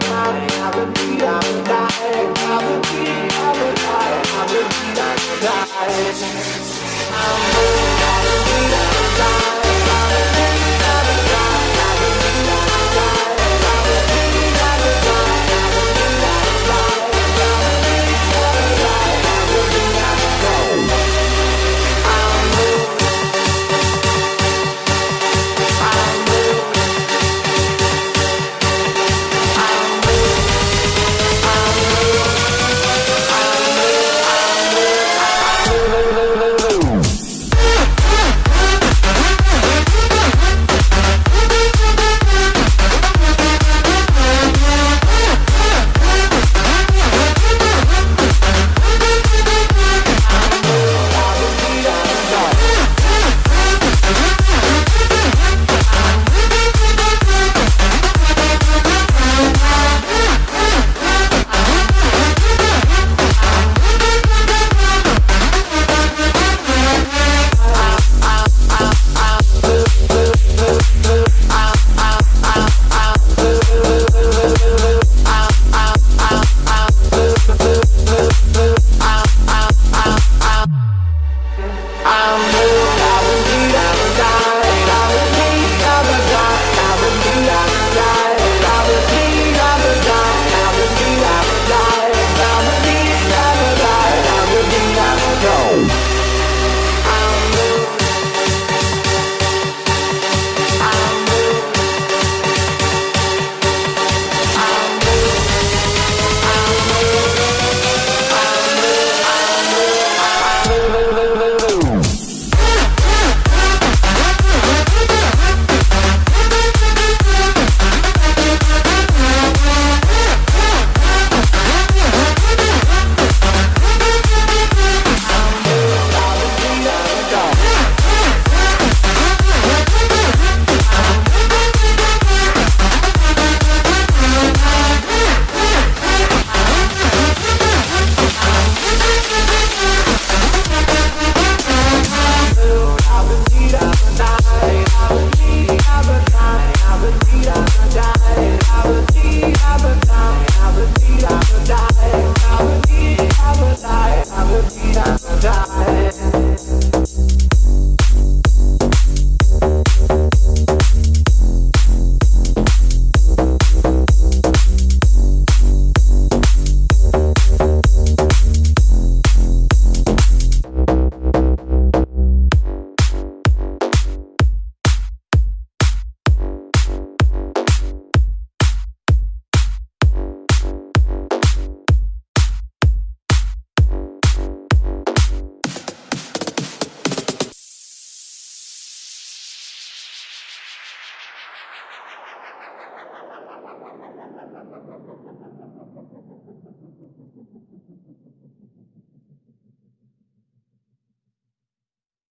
I've been beat, I've.